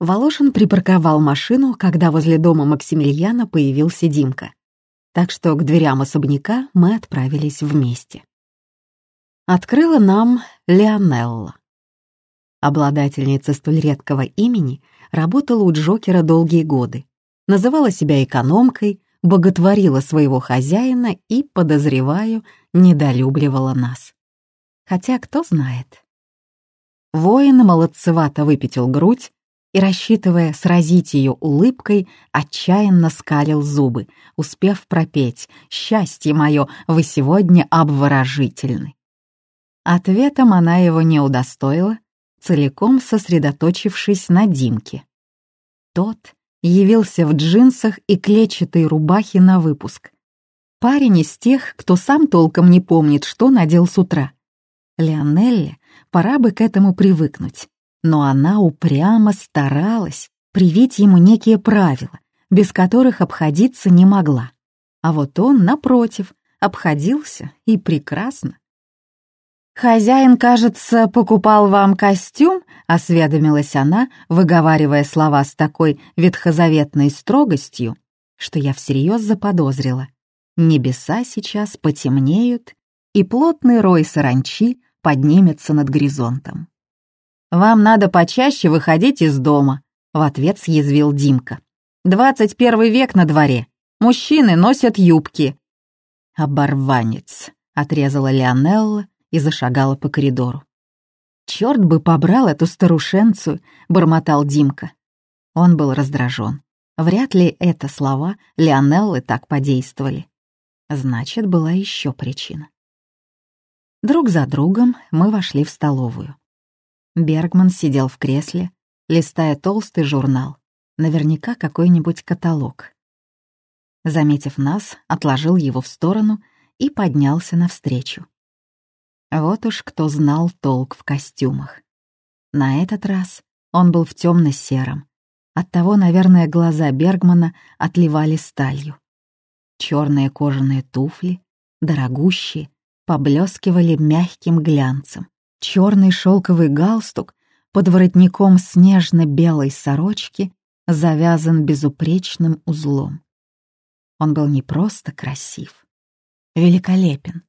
Волошин припарковал машину, когда возле дома Максимилиана появился Димка. Так что к дверям особняка мы отправились вместе. Открыла нам Леонелла. Обладательница столь редкого имени работала у Джокера долгие годы, называла себя экономкой, боготворила своего хозяина и, подозреваю, недолюбливала нас. Хотя кто знает. Воин молодцевато выпятил грудь и, рассчитывая сразить ее улыбкой, отчаянно скалил зубы, успев пропеть «Счастье мое, вы сегодня обворожительны». Ответом она его не удостоила, целиком сосредоточившись на Димке. Тот явился в джинсах и клетчатой рубахе на выпуск. Парень из тех, кто сам толком не помнит, что надел с утра. Леонелле пора бы к этому привыкнуть, но она упрямо старалась привить ему некие правила, без которых обходиться не могла. А вот он, напротив, обходился и прекрасно. «Хозяин, кажется, покупал вам костюм?» — осведомилась она, выговаривая слова с такой ветхозаветной строгостью, что я всерьез заподозрила. Небеса сейчас потемнеют, и плотный рой саранчи поднимется над горизонтом. «Вам надо почаще выходить из дома», — в ответ съязвил Димка. «Двадцать первый век на дворе. Мужчины носят юбки». «Оборванец», — отрезала Леонелла и зашагала по коридору. «Черт бы побрал эту старушенцу!» — бормотал Димка. Он был раздражен. Вряд ли это слова Леонеллы так подействовали. Значит, была еще причина. Друг за другом мы вошли в столовую. Бергман сидел в кресле, листая толстый журнал, наверняка какой-нибудь каталог. Заметив нас, отложил его в сторону и поднялся навстречу. Вот уж кто знал толк в костюмах. На этот раз он был в темно-сером. Оттого, наверное, глаза Бергмана отливали сталью. Черные кожаные туфли, дорогущие, поблескивали мягким глянцем. Черный шелковый галстук под воротником снежно-белой сорочки завязан безупречным узлом. Он был не просто красив, великолепен.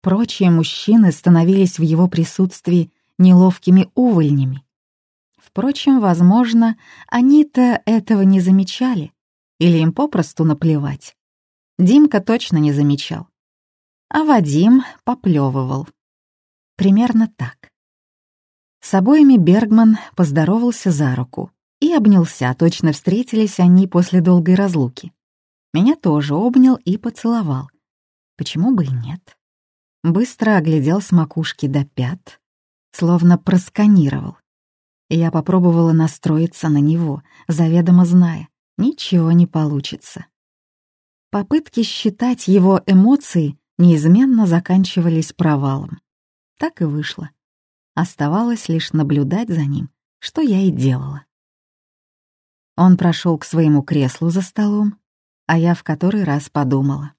Прочие мужчины становились в его присутствии неловкими увольнями. Впрочем, возможно, они-то этого не замечали, или им попросту наплевать. Димка точно не замечал. А Вадим поплевывал. Примерно так. С обоими Бергман поздоровался за руку и обнялся, точно встретились они после долгой разлуки. Меня тоже обнял и поцеловал. Почему бы и нет? быстро оглядел с макушки до пят, словно просканировал. Я попробовала настроиться на него, заведомо зная, ничего не получится. Попытки считать его эмоции неизменно заканчивались провалом. Так и вышло. Оставалось лишь наблюдать за ним, что я и делала. Он прошел к своему креслу за столом, а я в который раз подумала.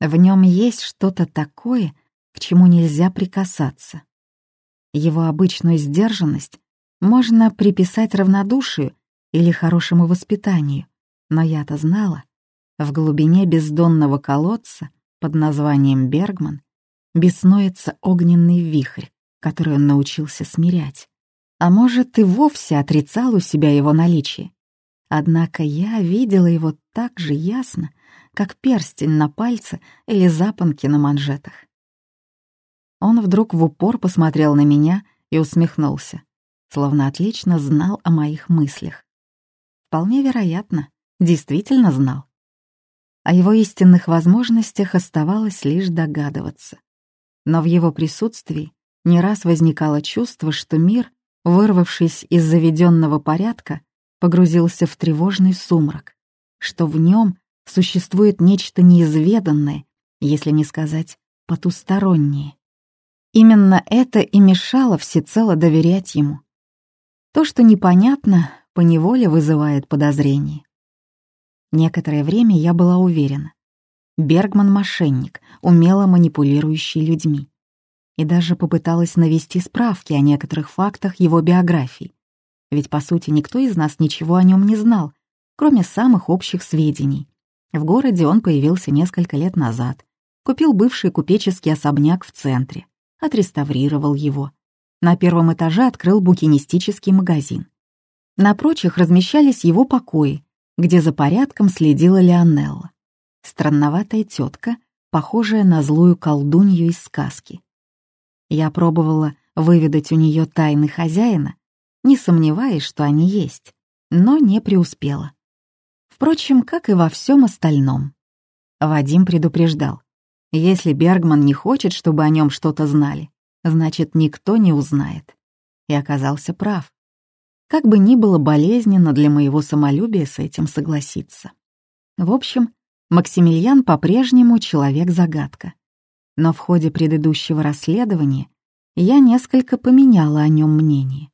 В нем есть что-то такое, к чему нельзя прикасаться. Его обычную сдержанность можно приписать равнодушию или хорошему воспитанию, но я-то знала, в глубине бездонного колодца под названием Бергман беснуется огненный вихрь, который он научился смирять. А может, и вовсе отрицал у себя его наличие. Однако я видела его так же ясно, как перстень на пальце или запонки на манжетах. Он вдруг в упор посмотрел на меня и усмехнулся, словно отлично знал о моих мыслях. Вполне вероятно, действительно знал. О его истинных возможностях оставалось лишь догадываться. Но в его присутствии не раз возникало чувство, что мир, вырвавшись из заведенного порядка, погрузился в тревожный сумрак, что в нем существует нечто неизведанное, если не сказать потустороннее. Именно это и мешало всецело доверять ему. То, что непонятно, поневоле вызывает подозрение. Некоторое время я была уверена. Бергман — мошенник, умело манипулирующий людьми. И даже попыталась навести справки о некоторых фактах его биографии. Ведь, по сути, никто из нас ничего о нем не знал, кроме самых общих сведений. В городе он появился несколько лет назад, купил бывший купеческий особняк в центре, отреставрировал его. На первом этаже открыл букинистический магазин. На прочих размещались его покои, где за порядком следила Леонелла. Странноватая тетка, похожая на злую колдунью из сказки. Я пробовала выведать у нее тайны хозяина, не сомневаясь, что они есть, но не преуспела. Впрочем, как и во всем остальном. Вадим предупреждал, если Бергман не хочет, чтобы о нем что-то знали, значит, никто не узнает. И оказался прав. Как бы ни было болезненно для моего самолюбия с этим согласиться. В общем, Максимилиан по-прежнему человек-загадка. Но в ходе предыдущего расследования я несколько поменяла о нем мнение.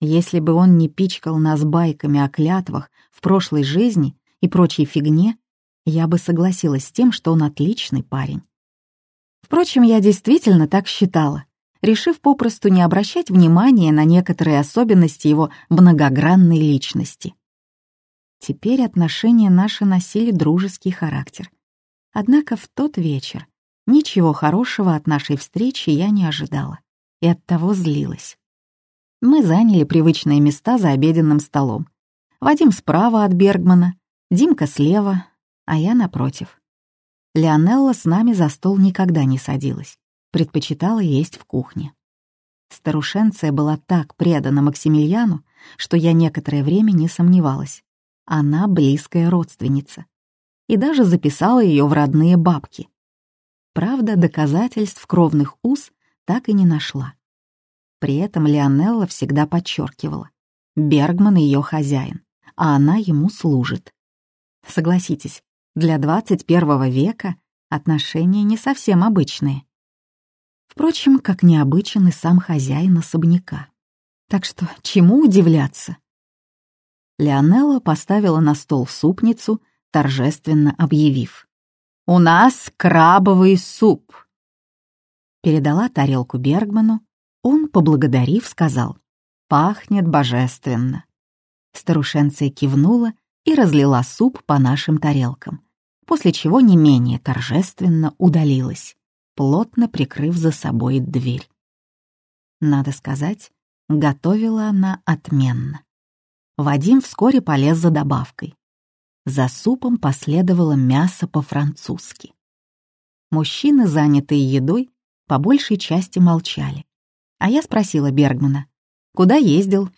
Если бы он не пичкал нас байками о клятвах в прошлой жизни и прочей фигне, я бы согласилась с тем, что он отличный парень. Впрочем, я действительно так считала, решив попросту не обращать внимания на некоторые особенности его многогранной личности. Теперь отношения наши носили дружеский характер. Однако в тот вечер ничего хорошего от нашей встречи я не ожидала и оттого злилась. Мы заняли привычные места за обеденным столом. Вадим справа от Бергмана, Димка слева, а я напротив. Леонелла с нами за стол никогда не садилась, предпочитала есть в кухне. Старушенция была так предана Максимилиану, что я некоторое время не сомневалась. Она близкая родственница. И даже записала ее в родные бабки. Правда, доказательств кровных уз так и не нашла. При этом Леонелла всегда подчеркивала. Бергман ее хозяин, а она ему служит. Согласитесь, для 21 века отношения не совсем обычные. Впрочем, как необычен и сам хозяин особняка. Так что чему удивляться? Леонелла поставила на стол супницу, торжественно объявив. «У нас крабовый суп!» Передала тарелку Бергману, он, поблагодарив, сказал «Пахнет божественно». Старушенция кивнула и разлила суп по нашим тарелкам, после чего не менее торжественно удалилась, плотно прикрыв за собой дверь. Надо сказать, готовила она отменно. Вадим вскоре полез за добавкой. За супом последовало мясо по-французски. Мужчины, занятые едой, по большей части молчали. А я спросила Бергмана, куда ездил?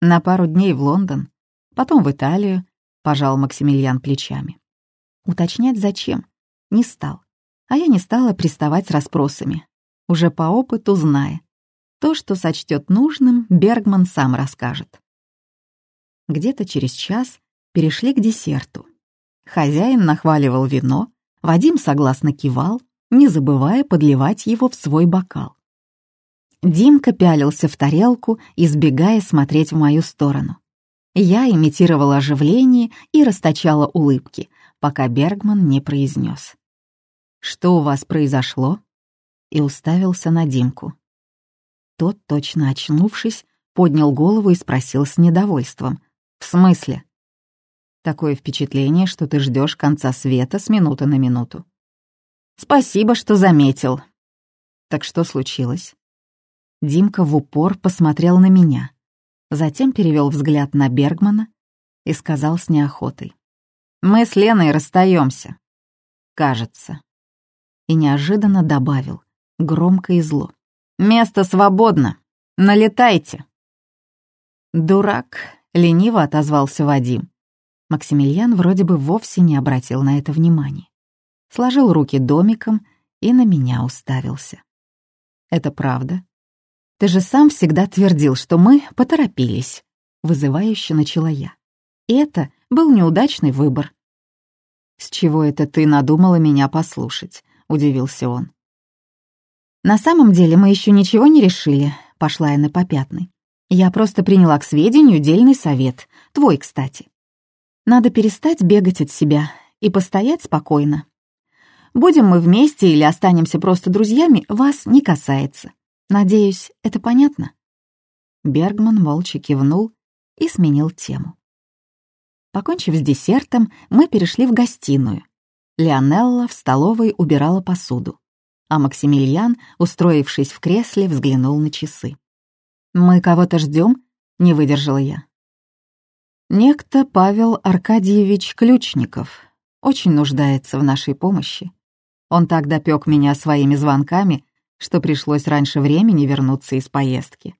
На пару дней в Лондон, потом в Италию, пожал Максимилиан плечами. Уточнять зачем? Не стал. А я не стала приставать с расспросами, уже по опыту зная. То, что сочтет нужным, Бергман сам расскажет. Где-то через час перешли к десерту. Хозяин нахваливал вино, Вадим согласно кивал, не забывая подливать его в свой бокал. Димка пялился в тарелку, избегая смотреть в мою сторону. Я имитировала оживление и расточала улыбки, пока Бергман не произнес. «Что у вас произошло?» и уставился на Димку. Тот, точно очнувшись, поднял голову и спросил с недовольством. «В смысле?» «Такое впечатление, что ты ждешь конца света с минуты на минуту». «Спасибо, что заметил». «Так что случилось?» Димка в упор посмотрел на меня, затем перевел взгляд на Бергмана и сказал с неохотой. «Мы с Леной расстаемся. Кажется». И неожиданно добавил, громко и зло. «Место свободно. Налетайте». «Дурак», — лениво отозвался Вадим. Максимилиан вроде бы вовсе не обратил на это внимания. Сложил руки домиком и на меня уставился. «Это правда?» Ты же сам всегда твердил, что мы поторопились», — вызывающе начала я. И это был неудачный выбор. «С чего это ты надумала меня послушать?» — удивился он. «На самом деле мы еще ничего не решили», — пошла я на попятный. «Я просто приняла к сведению дельный совет, твой, кстати. Надо перестать бегать от себя и постоять спокойно. Будем мы вместе или останемся просто друзьями, вас не касается. Надеюсь, это понятно?» Бергман молча кивнул и сменил тему. Покончив с десертом, мы перешли в гостиную. Леонелла в столовой убирала посуду, а Максимилиан, устроившись в кресле, взглянул на часы. «Мы кого-то ждем? не выдержала я. Некто Павел Аркадьевич Ключников очень нуждается в нашей помощи. Он так допек меня своими звонками, что пришлось раньше времени вернуться из поездки.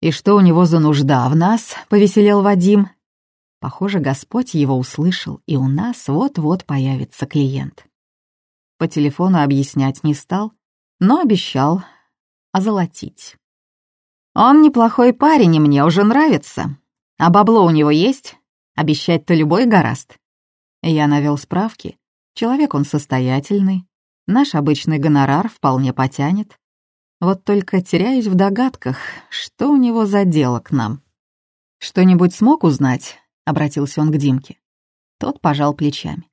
«И что у него за нужда в нас?» — повеселел Вадим. Похоже, Господь его услышал, и у нас вот-вот появится клиент. По телефону объяснять не стал, но обещал озолотить. «Он неплохой парень, и мне уже нравится. А бабло у него есть? Обещать-то любой гораст». Я навел справки. Человек он состоятельный. Наш обычный гонорар вполне потянет. Вот только теряюсь в догадках, что у него за дело к нам. «Что-нибудь смог узнать?» — обратился он к Димке. Тот пожал плечами.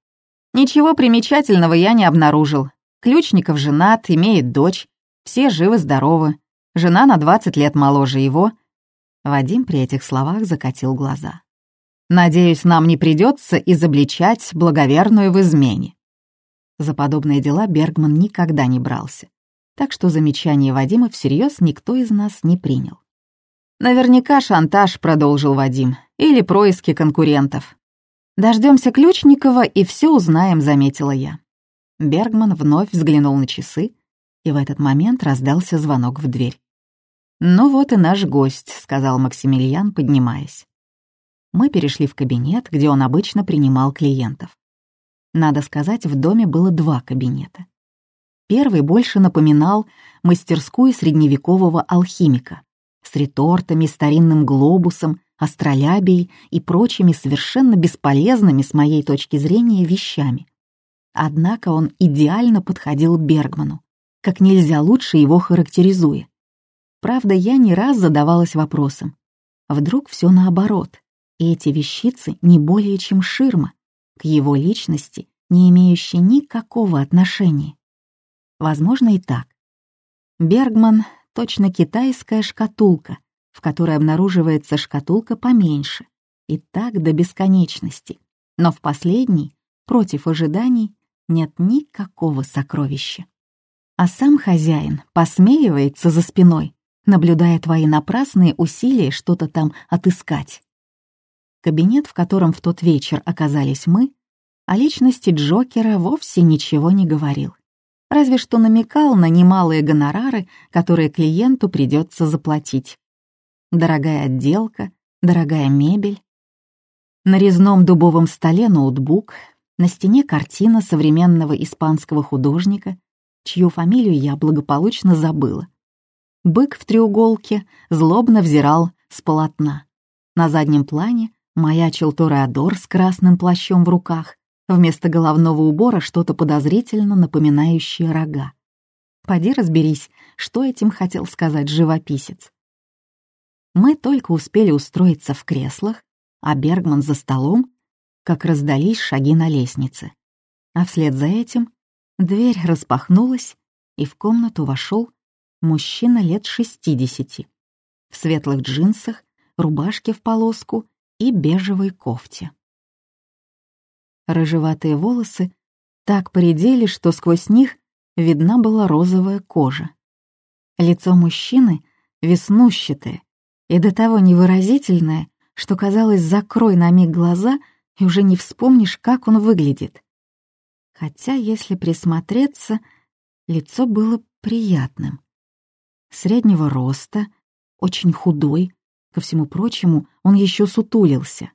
«Ничего примечательного я не обнаружил. Ключников женат, имеет дочь, все живы-здоровы. Жена на 20 лет моложе его». Вадим при этих словах закатил глаза. «Надеюсь, нам не придется изобличать благоверную в измене». За подобные дела Бергман никогда не брался, так что замечание Вадима всерьез никто из нас не принял. «Наверняка шантаж», — продолжил Вадим или происки конкурентов. Дождемся Ключникова и все узнаем, заметила я. Бергман вновь взглянул на часы, и в этот момент раздался звонок в дверь. «Ну вот и наш гость», — сказал Максимилиан, поднимаясь. Мы перешли в кабинет, где он обычно принимал клиентов. Надо сказать, в доме было два кабинета. Первый больше напоминал мастерскую средневекового алхимика с ретортами, старинным глобусом, астролябией и прочими совершенно бесполезными с моей точки зрения вещами. Однако он идеально подходил Бергману, как нельзя лучше его характеризуя. Правда, я не раз задавалась вопросом, вдруг все наоборот, эти вещицы не более чем ширма, к его личности, не имеющей никакого отношения. Возможно и так. Бергман — точно китайская шкатулка — в которой обнаруживается шкатулка поменьше, и так до бесконечности. Но в последней, против ожиданий, нет никакого сокровища. А сам хозяин посмеивается за спиной, наблюдая твои напрасные усилия что-то там отыскать. Кабинет, в котором в тот вечер оказались мы, о личности Джокера вовсе ничего не говорил. Разве что намекал на немалые гонорары, которые клиенту придется заплатить дорогая отделка, дорогая мебель. На резном дубовом столе ноутбук, на стене картина современного испанского художника, чью фамилию я благополучно забыла. Бык в треуголке злобно взирал с полотна. На заднем плане маячил Тореадор с красным плащом в руках, вместо головного убора что-то подозрительно напоминающее рога. Поди разберись, что этим хотел сказать живописец. Мы только успели устроиться в креслах, а Бергман за столом, как раздались шаги на лестнице. А вслед за этим дверь распахнулась, и в комнату вошел мужчина лет шестидесяти, в светлых джинсах, рубашке в полоску и бежевой кофте. Рыжеватые волосы так поредели, что сквозь них видна была розовая кожа. Лицо мужчины веснущатое, и до того невыразительное, что казалось, закрой на миг глаза и уже не вспомнишь, как он выглядит. Хотя, если присмотреться, лицо было приятным. Среднего роста, очень худой, ко всему прочему, он еще сутулился.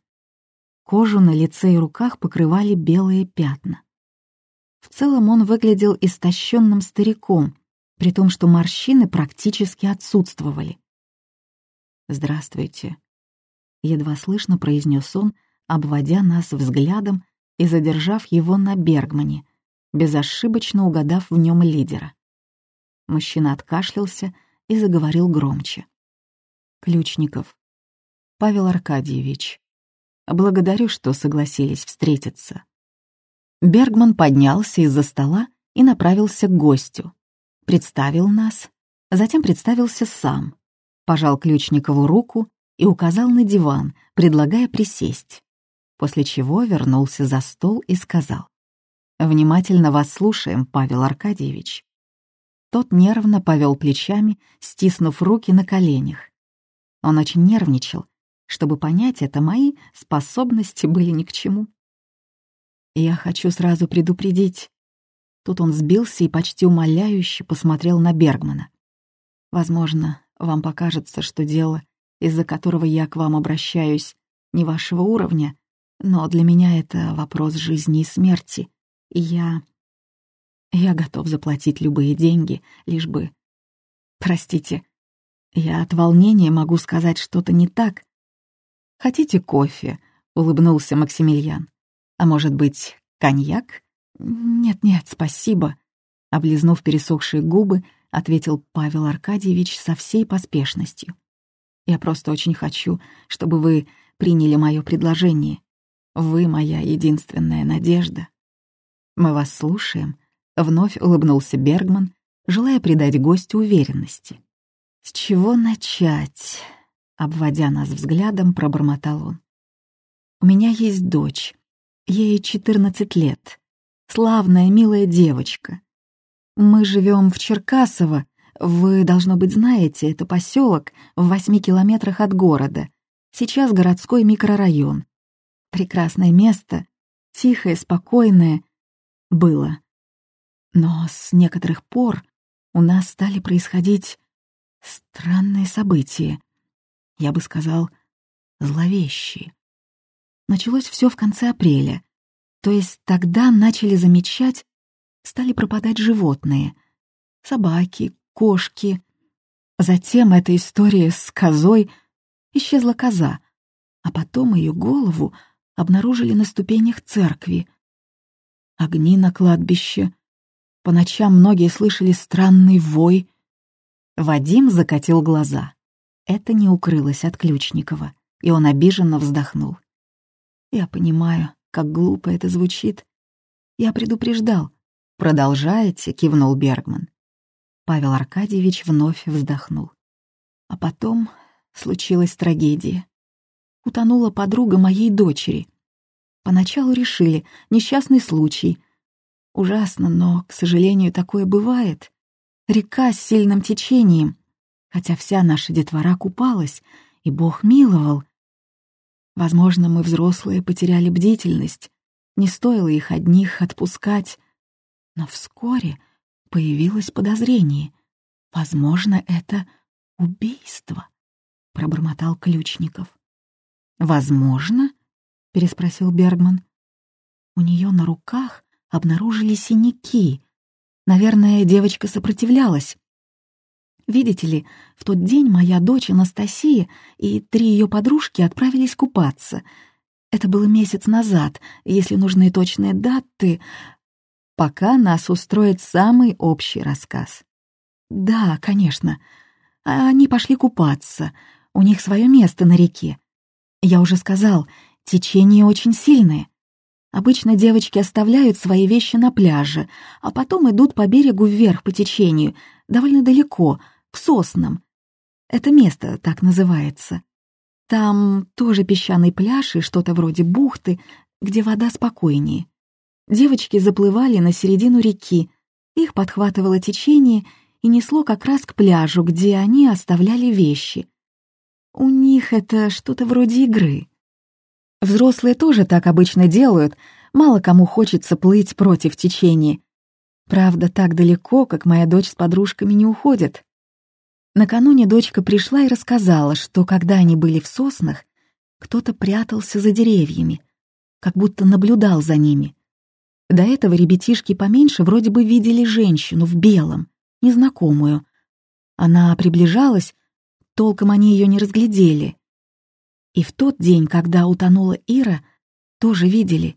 Кожу на лице и руках покрывали белые пятна. В целом он выглядел истощенным стариком, при том, что морщины практически отсутствовали. «Здравствуйте», — едва слышно произнес он, обводя нас взглядом и задержав его на Бергмане, безошибочно угадав в нем лидера. Мужчина откашлялся и заговорил громче. «Ключников, Павел Аркадьевич, благодарю, что согласились встретиться». Бергман поднялся из-за стола и направился к гостю. Представил нас, затем представился сам, пожал Ключникову руку и указал на диван, предлагая присесть, после чего вернулся за стол и сказал. «Внимательно вас слушаем, Павел Аркадьевич». Тот нервно повел плечами, стиснув руки на коленях. Он очень нервничал. Чтобы понять это, мои способности были ни к чему. «Я хочу сразу предупредить». Тут он сбился и почти умоляюще посмотрел на Бергмана. «Возможно, вам покажется, что дело, из-за которого я к вам обращаюсь, не вашего уровня, но для меня это вопрос жизни и смерти, я... Я готов заплатить любые деньги, лишь бы... Простите, я от волнения могу сказать что-то не так. Хотите кофе? улыбнулся Максимилиан. А может быть, коньяк? Нет-нет, спасибо. Облизнув пересохшие губы, ответил Павел Аркадьевич со всей поспешностью. Я просто очень хочу, чтобы вы приняли мое предложение. Вы моя единственная надежда. Мы вас слушаем, вновь улыбнулся Бергман, желая придать гостю уверенности. С чего начать? Обводя нас взглядом, пробормотал он. У меня есть дочь. Ей 14 лет. Славная, милая девочка. Мы живем в Черкасово. Вы, должно быть, знаете, это поселок в восьми километрах от города. Сейчас городской микрорайон. Прекрасное место, тихое, спокойное. Было. Но с некоторых пор у нас стали происходить странные события. Я бы сказал, зловещие. Началось все в конце апреля. То есть тогда начали замечать, стали пропадать животные. Собаки, кошки. Затем эта история с козой. Исчезла коза, а потом ее голову обнаружили на ступенях церкви. Огни на кладбище. По ночам многие слышали странный вой. Вадим закатил глаза. Это не укрылось от Ключникова, и он обиженно вздохнул. «Я понимаю, как глупо это звучит. Я предупреждал». «Продолжаете?» — кивнул Бергман. Павел Аркадьевич вновь вздохнул. А потом случилась трагедия утонула подруга моей дочери. Поначалу решили, несчастный случай. Ужасно, но, к сожалению, такое бывает. Река с сильным течением, хотя вся наша детвора купалась, и Бог миловал. Возможно, мы, взрослые, потеряли бдительность, не стоило их одних отпускать. Но вскоре появилось подозрение. Возможно, это убийство, — пробормотал Ключников. «Возможно?» — переспросил Бергман. У нее на руках обнаружили синяки. Наверное, девочка сопротивлялась. Видите ли, в тот день моя дочь Анастасия и три ее подружки отправились купаться. Это было месяц назад, если нужны точные даты. Пока нас устроит самый общий рассказ. Да, конечно. Они пошли купаться. У них свое место на реке. Я уже сказал, течение очень сильное. Обычно девочки оставляют свои вещи на пляже, а потом идут по берегу вверх по течению, довольно далеко, к соснам. Это место так называется. Там тоже песчаный пляж и что-то вроде бухты, где вода спокойнее. Девочки заплывали на середину реки, их подхватывало течение и несло как раз к пляжу, где они оставляли вещи. У них это что-то вроде игры. Взрослые тоже так обычно делают, мало кому хочется плыть против течения. Правда, так далеко, как моя дочь с подружками не уходит. Накануне дочка пришла и рассказала, что когда они были в соснах, кто-то прятался за деревьями, как будто наблюдал за ними. До этого ребятишки поменьше вроде бы видели женщину в белом, незнакомую. Она приближалась, толком они ее не разглядели. И в тот день, когда утонула Ира, тоже видели.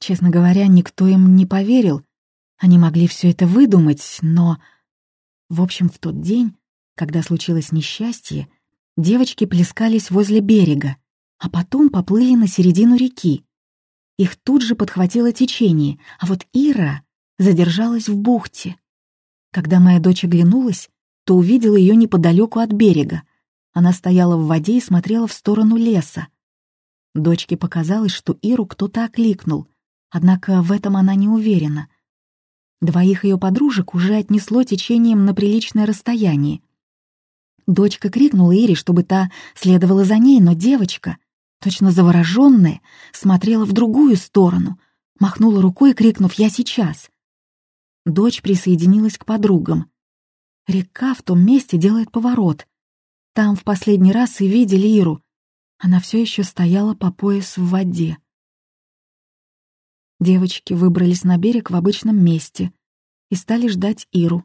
Честно говоря, никто им не поверил. Они могли все это выдумать, но... В общем, в тот день, когда случилось несчастье, девочки плескались возле берега, а потом поплыли на середину реки. Их тут же подхватило течение, а вот Ира задержалась в бухте. Когда моя дочь оглянулась, то увидела ее неподалеку от берега. Она стояла в воде и смотрела в сторону леса. Дочке показалось, что Иру кто-то окликнул, однако в этом она не уверена. Двоих ее подружек уже отнесло течением на приличное расстояние. Дочка крикнула Ире, чтобы та следовала за ней, но девочка, точно завороженная, смотрела в другую сторону, махнула рукой, крикнув «Я сейчас!». Дочь присоединилась к подругам. Река в том месте делает поворот. Там в последний раз и видели Иру. Она все еще стояла по пояс в воде. Девочки выбрались на берег в обычном месте и стали ждать Иру.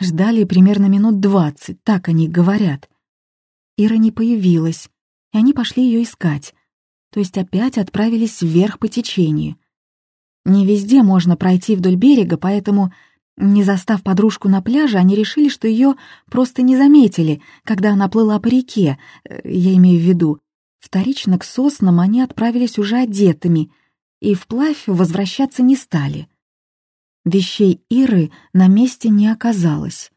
Ждали примерно минут двадцать, так они говорят. Ира не появилась, и они пошли ее искать, то есть опять отправились вверх по течению. Не везде можно пройти вдоль берега, поэтому, не застав подружку на пляже, они решили, что ее просто не заметили, когда она плыла по реке, э, я имею в виду. Вторично к соснам они отправились уже одетыми — и вплавь возвращаться не стали. Вещей Иры на месте не оказалось.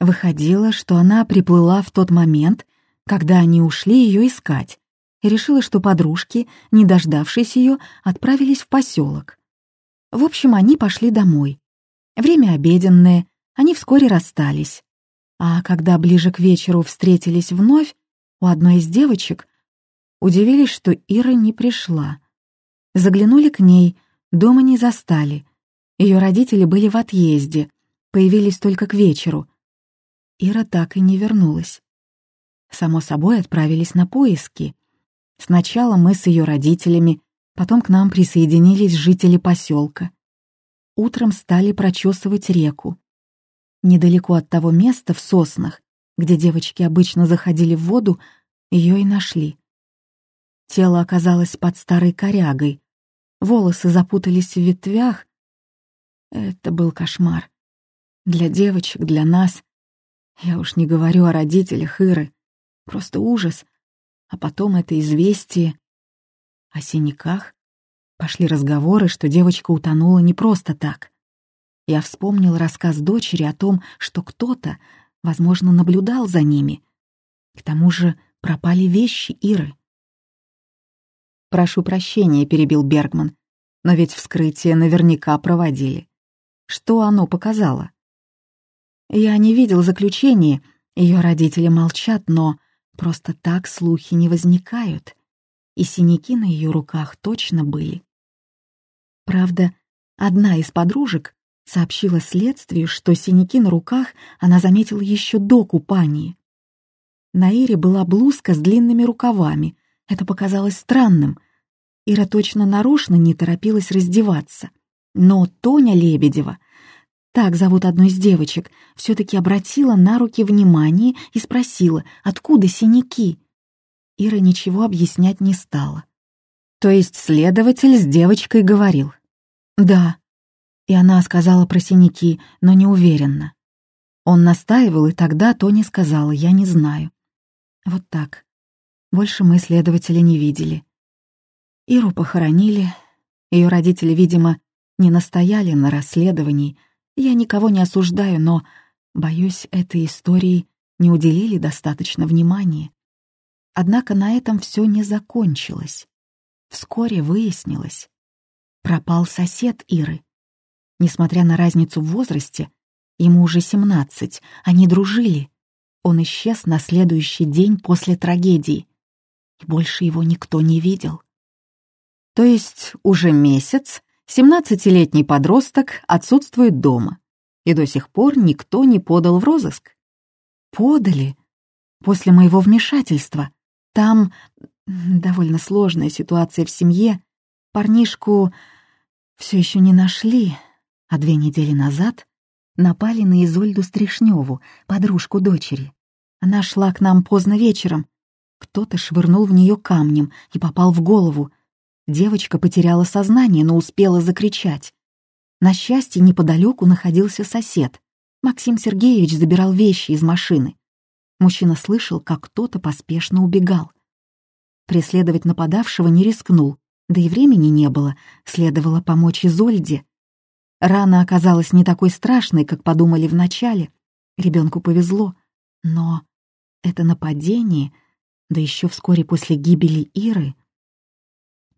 Выходило, что она приплыла в тот момент, когда они ушли ее искать, и решила, что подружки, не дождавшись ее, отправились в поселок. В общем, они пошли домой. Время обеденное, они вскоре расстались. А когда ближе к вечеру встретились вновь, у одной из девочек удивились, что Ира не пришла. Заглянули к ней, дома не застали. Ее родители были в отъезде, появились только к вечеру. Ира так и не вернулась. Само собой, отправились на поиски. Сначала мы с ее родителями, потом к нам присоединились жители поселка. Утром стали прочесывать реку. Недалеко от того места, в соснах, где девочки обычно заходили в воду, ее и нашли. Тело оказалось под старой корягой, волосы запутались в ветвях. Это был кошмар. Для девочек, для нас. Я уж не говорю о родителях Иры. Просто ужас. А потом это известие. О синяках. Пошли разговоры, что девочка утонула не просто так. Я вспомнил рассказ дочери о том, что кто-то, возможно, наблюдал за ними. К тому же пропали вещи Иры. «Прошу прощения», — перебил Бергман. «Но ведь вскрытие наверняка проводили. Что оно показало?» «Я не видел заключения. Ее родители молчат, но просто так слухи не возникают. И синяки на ее руках точно были. Правда, одна из подружек сообщила следствию, что синяки на руках она заметила еще до купания. На Ире была блузка с длинными рукавами, это показалось странным. Ира точно нарочно не торопилась раздеваться. Но Тоня Лебедева, так зовут одну из девочек, все-таки обратила на руки внимание и спросила, откуда синяки. Ира ничего объяснять не стала. То есть следователь с девочкой говорил? Да. И она сказала про синяки, но не уверенно. Он настаивал, и тогда Тоня сказала, я не знаю. Вот так. Больше мы следователя не видели. Иру похоронили. Ее родители, видимо, не настояли на расследовании. Я никого не осуждаю, но, боюсь, этой истории не уделили достаточно внимания. Однако на этом все не закончилось. Вскоре выяснилось. Пропал сосед Иры. Несмотря на разницу в возрасте, ему уже семнадцать, они дружили. Он исчез на следующий день после трагедии и больше его никто не видел. То есть уже месяц 17-летний подросток отсутствует дома, и до сих пор никто не подал в розыск. Подали. После моего вмешательства. Там довольно сложная ситуация в семье. Парнишку все еще не нашли, а две недели назад напали на Изольду Стришневу, подружку дочери. Она шла к нам поздно вечером, кто-то швырнул в нее камнем и попал в голову. Девочка потеряла сознание, но успела закричать. На счастье, неподалеку находился сосед. Максим Сергеевич забирал вещи из машины. Мужчина слышал, как кто-то поспешно убегал. Преследовать нападавшего не рискнул, да и времени не было, следовало помочь Изольде. Рана оказалась не такой страшной, как подумали вначале. Ребенку повезло, но это нападение, да еще вскоре после гибели Иры.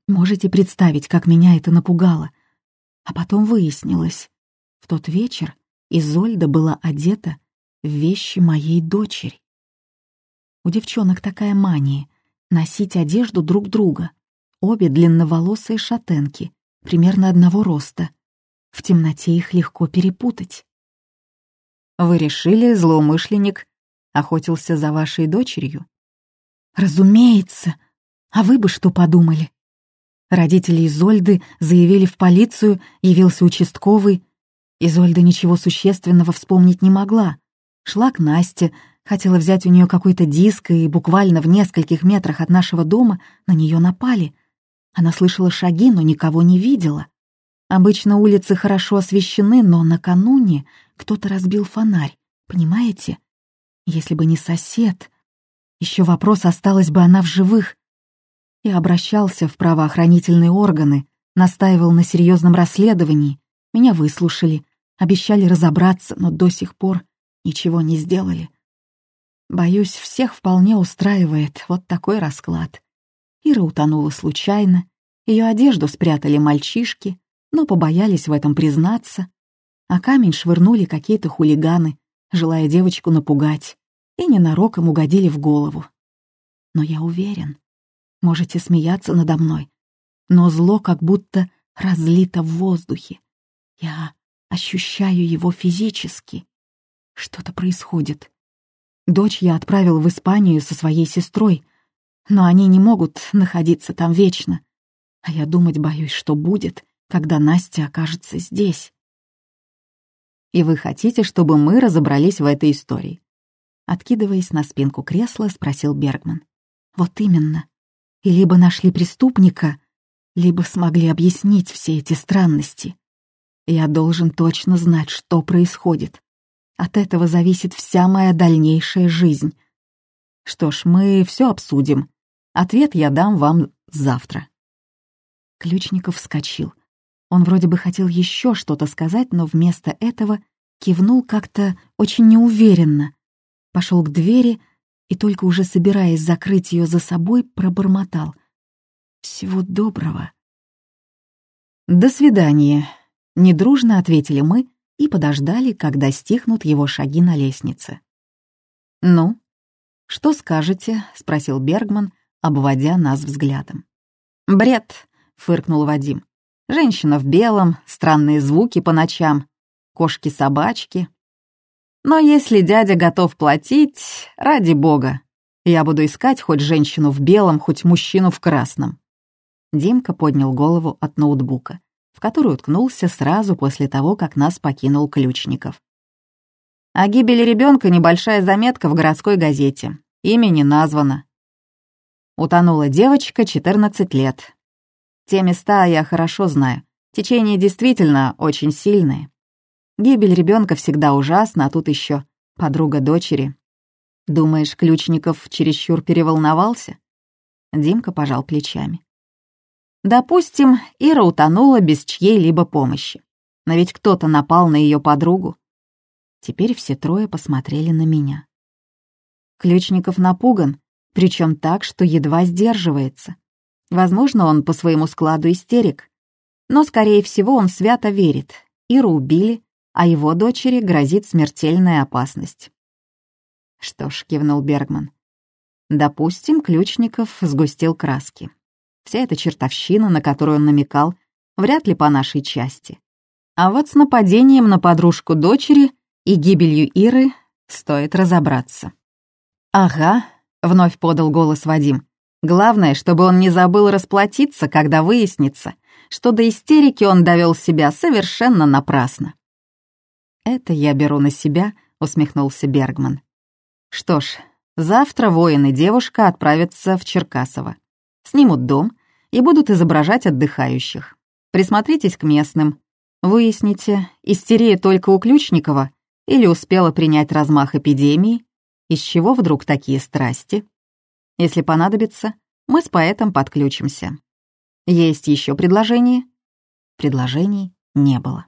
Можете представить, как меня это напугало. А потом выяснилось, в тот вечер Изольда была одета в вещи моей дочери. У девчонок такая мания — носить одежду друг друга. Обе длинноволосые шатенки, примерно одного роста. В темноте их легко перепутать. Вы решили, злоумышленник охотился за вашей дочерью? Разумеется. А вы бы что подумали? Родители Изольды заявили в полицию, явился участковый. Изольда ничего существенного вспомнить не могла. Шла к Насте, хотела взять у нее какой-то диск, и буквально в нескольких метрах от нашего дома на нее напали. Она слышала шаги, но никого не видела. Обычно улицы хорошо освещены, но накануне кто-то разбил фонарь, понимаете? Если бы не сосед, еще вопрос, осталась бы она в живых. И обращался в правоохранительные органы, настаивал на серьезном расследовании. Меня выслушали, обещали разобраться, но до сих пор ничего не сделали. Боюсь, всех вполне устраивает вот такой расклад. Ира утонула случайно, ее одежду спрятали мальчишки, но побоялись в этом признаться, а камень швырнули какие-то хулиганы, желая девочку напугать, и ненароком угодили в голову. Но я уверен, можете смеяться надо мной, но зло как будто разлито в воздухе. Я ощущаю его физически. Что-то происходит. Дочь я отправил в Испанию со своей сестрой, но они не могут находиться там вечно. А я думать боюсь, что будет, когда Настя окажется здесь. И вы хотите, чтобы мы разобрались в этой истории? Откидываясь на спинку кресла, спросил Бергман. Вот именно. И либо нашли преступника, либо смогли объяснить все эти странности. Я должен точно знать, что происходит. От этого зависит вся моя дальнейшая жизнь. Что ж, мы все обсудим. Ответ я дам вам завтра. Ключников вскочил. Он вроде бы хотел еще что-то сказать, но вместо этого кивнул как-то очень неуверенно, пошел к двери и только уже собираясь закрыть ее за собой, пробормотал. «Всего доброго». «До свидания», — недружно ответили мы и подождали, когда стихнут его шаги на лестнице. «Ну, что скажете?» — спросил Бергман, обводя нас взглядом. «Бред», фыркнул Вадим. «Женщина в белом, странные звуки по ночам, кошки-собачки. Но если дядя готов платить, ради бога, я буду искать хоть женщину в белом, хоть мужчину в красном». Димка поднял голову от ноутбука, в который уткнулся сразу после того, как нас покинул Ключников. О гибели ребенка небольшая заметка в городской газете. Имя не названо. Утонула девочка, 14 лет. Те места я хорошо знаю. Течение действительно очень сильное. Гибель ребенка всегда ужасна, а тут еще подруга дочери. Думаешь, Ключников чересчур переволновался? Димка пожал плечами. Допустим, Ира утонула без чьей-либо помощи. Но ведь кто-то напал на ее подругу. Теперь все трое посмотрели на меня. Ключников напуган, причем так, что едва сдерживается. Возможно, он по своему складу истерик, но, скорее всего, он свято верит. Иру убили, а его дочери грозит смертельная опасность. «Что ж», — кивнул Бергман, — «допустим, Ключников сгустил краски. Вся эта чертовщина, на которую он намекал, вряд ли по нашей части. А вот с нападением на подружку дочери и гибелью Иры стоит разобраться». «Ага», — вновь подал голос Вадим, Главное, чтобы он не забыл расплатиться, когда выяснится, что до истерики он довел себя совершенно напрасно. «Это я беру на себя», — усмехнулся Бергман. «Что ж, завтра воин и девушка отправятся в Черкасово. Снимут дом и будут изображать отдыхающих. Присмотритесь к местным. Выясните, истерия только у Ключникова или успела принять размах эпидемии, из чего вдруг такие страсти?» Если понадобится, мы с поэтом подключимся. Есть еще предложение? Предложений не было.